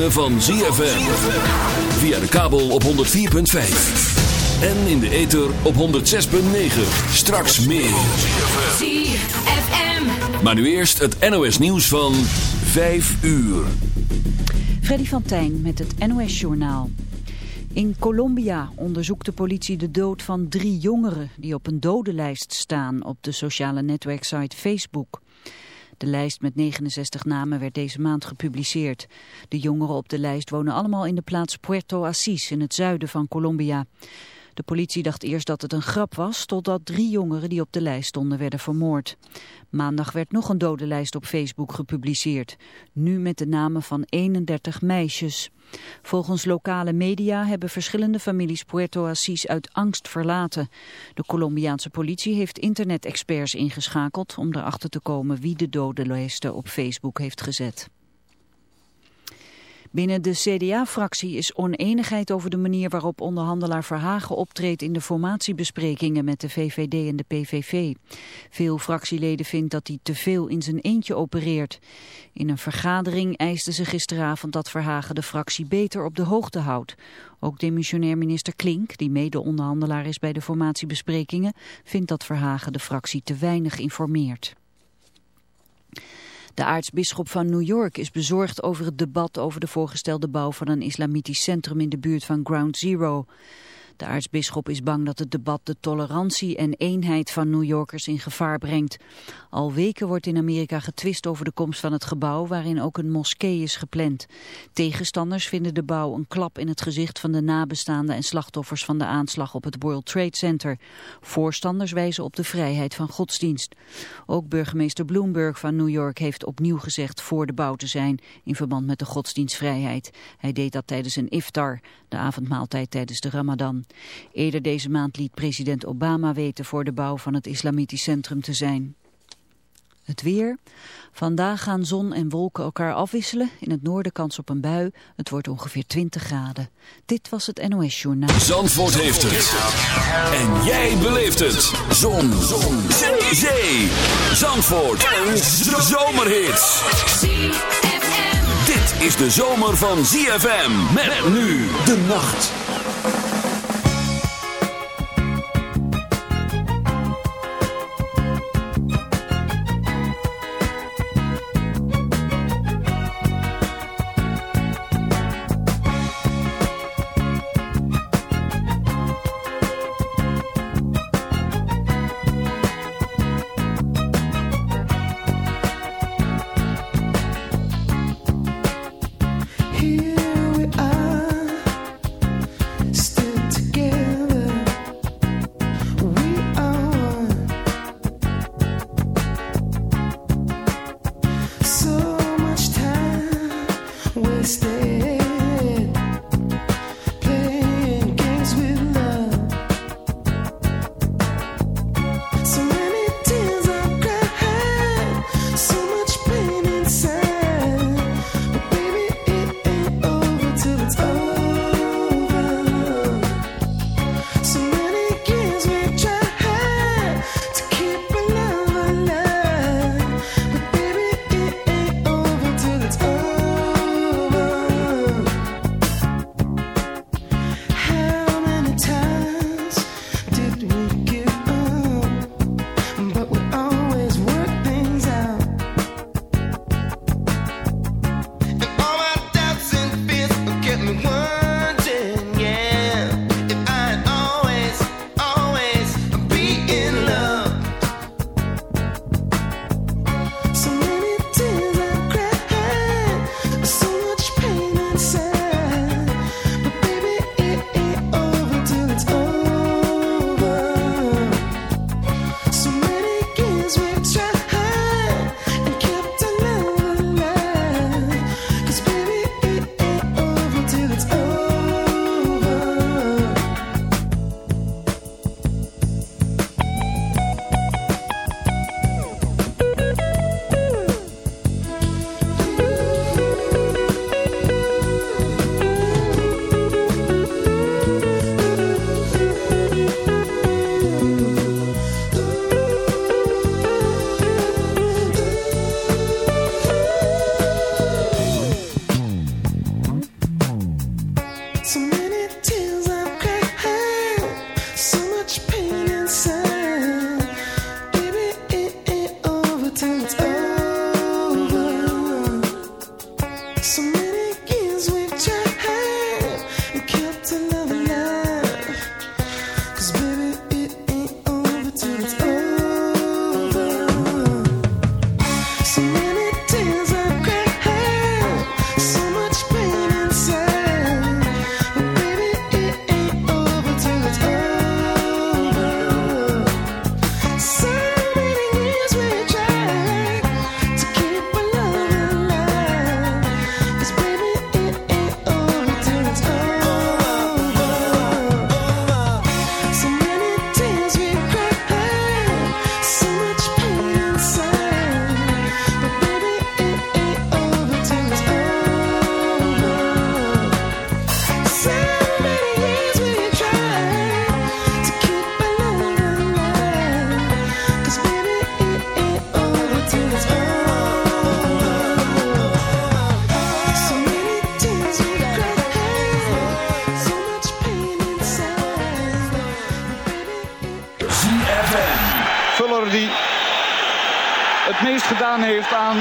Ritme van ZFM. Via de kabel op 104.5. En in de ether op 106.9. Straks meer. ZFM. Maar nu eerst het NOS nieuws van 5 uur. Freddy van Tijn met het NOS Journaal. In Colombia onderzoekt de politie de dood van drie jongeren die op een dodenlijst staan op de sociale netwerksite Facebook. De lijst met 69 namen werd deze maand gepubliceerd. De jongeren op de lijst wonen allemaal in de plaats Puerto Asís in het zuiden van Colombia. De politie dacht eerst dat het een grap was, totdat drie jongeren die op de lijst stonden werden vermoord. Maandag werd nog een dodenlijst op Facebook gepubliceerd, nu met de namen van 31 meisjes. Volgens lokale media hebben verschillende families Puerto Asís uit angst verlaten. De Colombiaanse politie heeft internet-experts ingeschakeld om erachter te komen wie de dodenlijsten op Facebook heeft gezet. Binnen de CDA-fractie is oneenigheid over de manier waarop onderhandelaar Verhagen optreedt in de formatiebesprekingen met de VVD en de PVV. Veel fractieleden vinden dat hij te veel in zijn eentje opereert. In een vergadering eisten ze gisteravond dat Verhagen de fractie beter op de hoogte houdt. Ook demissionair minister Klink, die mede-onderhandelaar is bij de formatiebesprekingen, vindt dat Verhagen de fractie te weinig informeert. De aartsbisschop van New York is bezorgd over het debat over de voorgestelde bouw van een islamitisch centrum in de buurt van Ground Zero. De aartsbisschop is bang dat het debat de tolerantie en eenheid van New Yorkers in gevaar brengt. Al weken wordt in Amerika getwist over de komst van het gebouw waarin ook een moskee is gepland. Tegenstanders vinden de bouw een klap in het gezicht van de nabestaanden en slachtoffers van de aanslag op het World Trade Center. Voorstanders wijzen op de vrijheid van godsdienst. Ook burgemeester Bloomberg van New York heeft opnieuw gezegd voor de bouw te zijn in verband met de godsdienstvrijheid. Hij deed dat tijdens een iftar, de avondmaaltijd tijdens de Ramadan. Eerder deze maand liet president Obama weten voor de bouw van het islamitisch centrum te zijn. Het weer. Vandaag gaan zon en wolken elkaar afwisselen. In het noorden kans op een bui. Het wordt ongeveer 20 graden. Dit was het NOS Journaal. Zandvoort heeft het. En jij beleeft het. Zon. zon. Zee. Zee. Zandvoort. Een zomerhit. Dit is de zomer van ZFM. Met nu de nacht.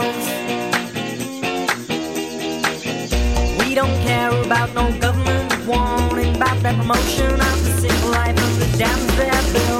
girls. We don't care about no government warning about that promotion of the single life of the damn fair bill.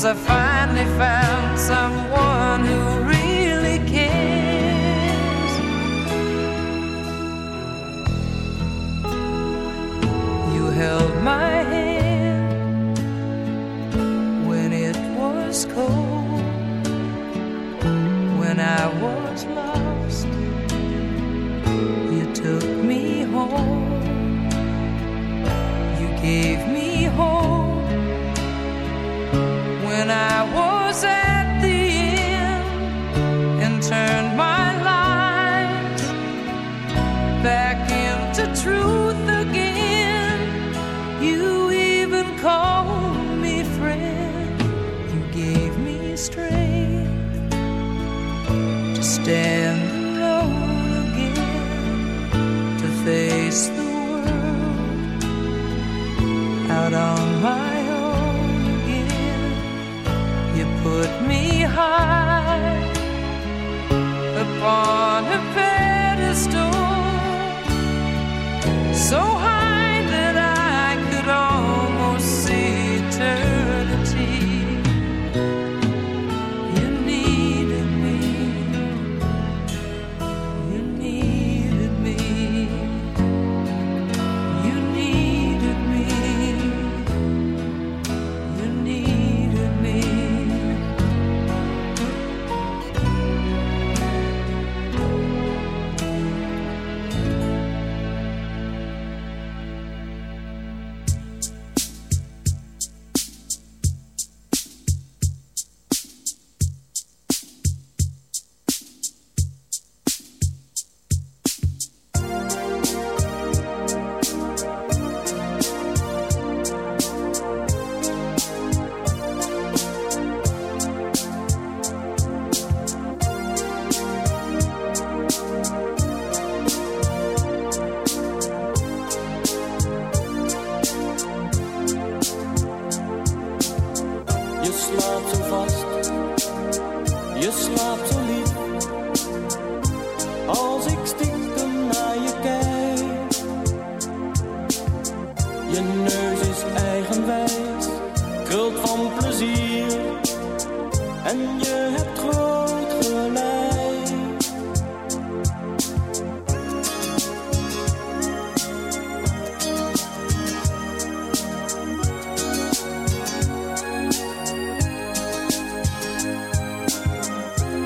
as I find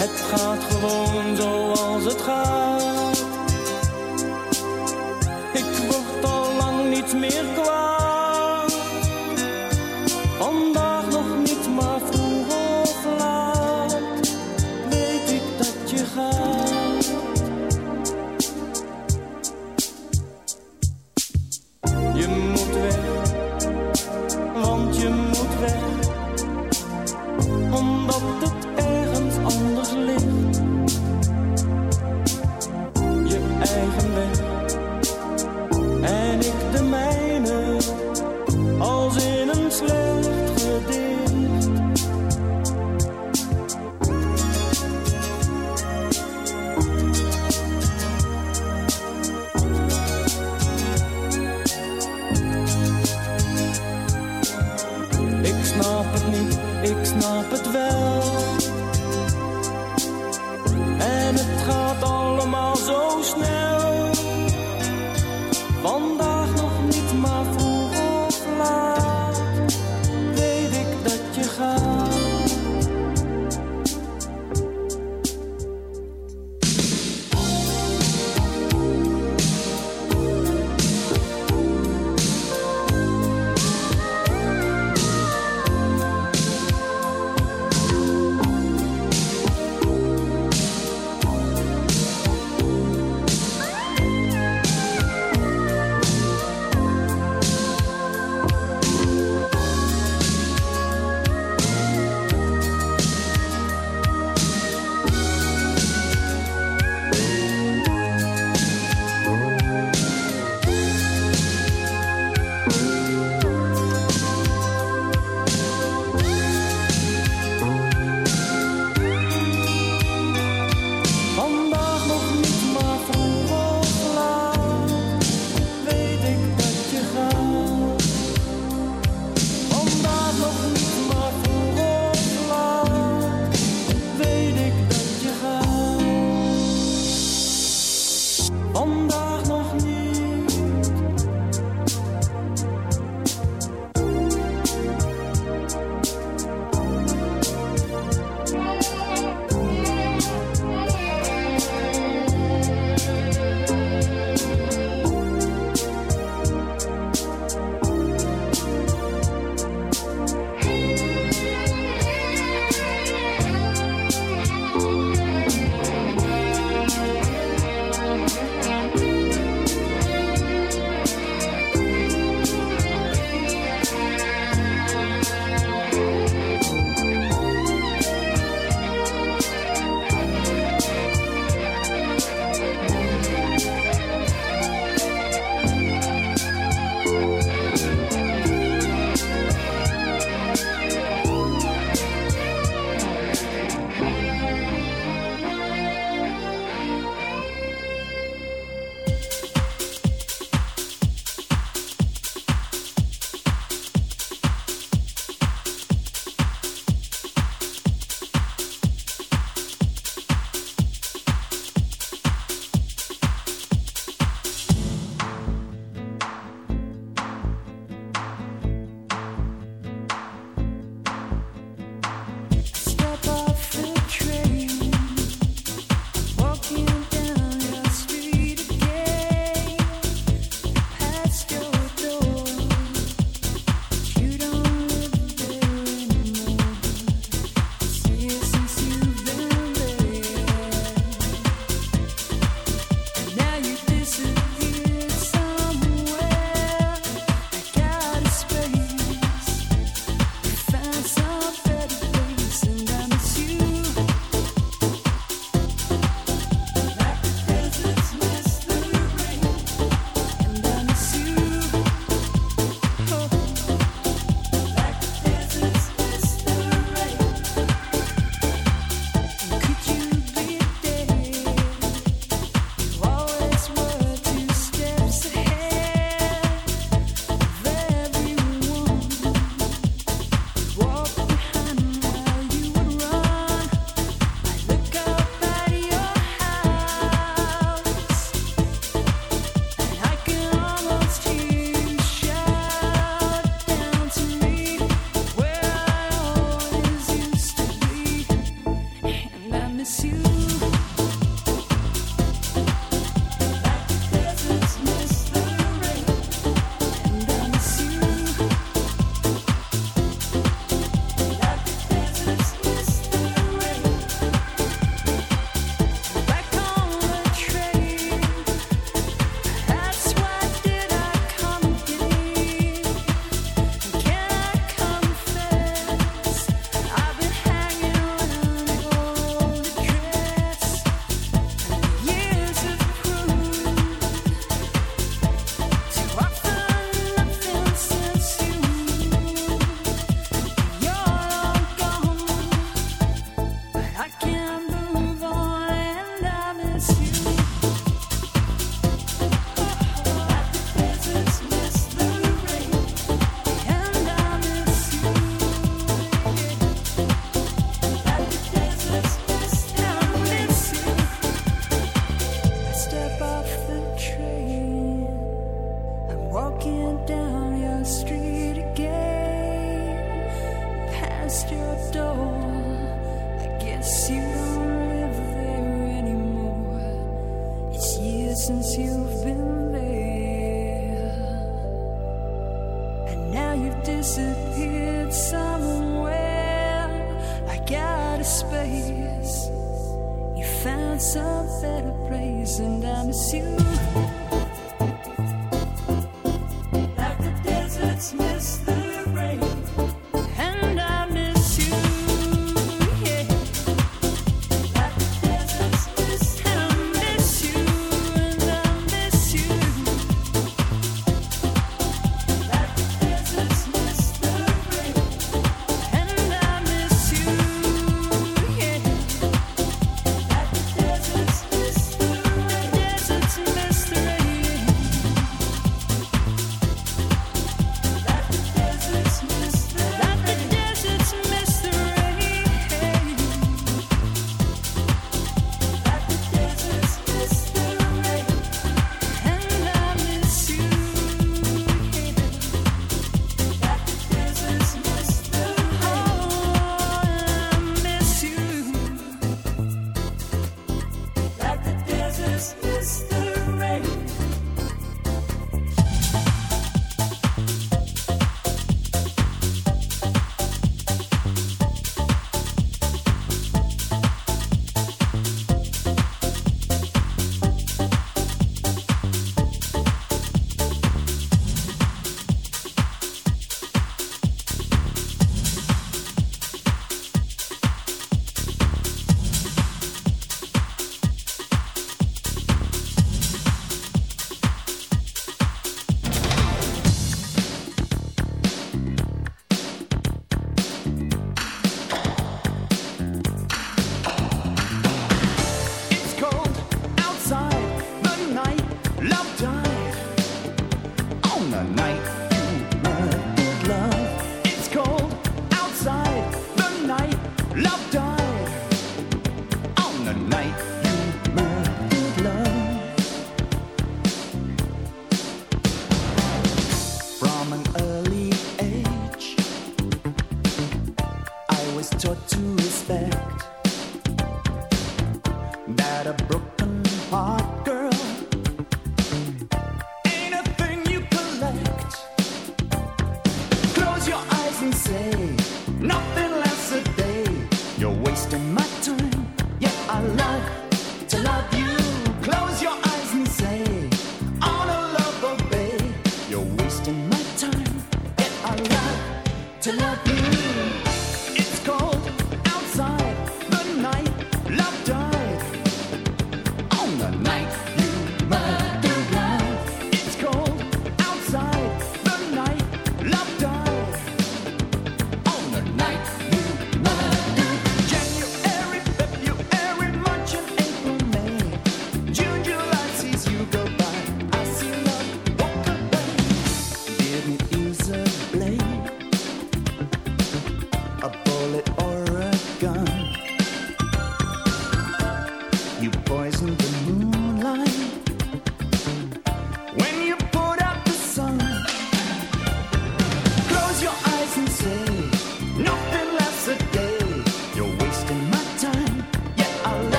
Het gaat gewoon zoals het gaat. Ik word al lang niet meer kwaad.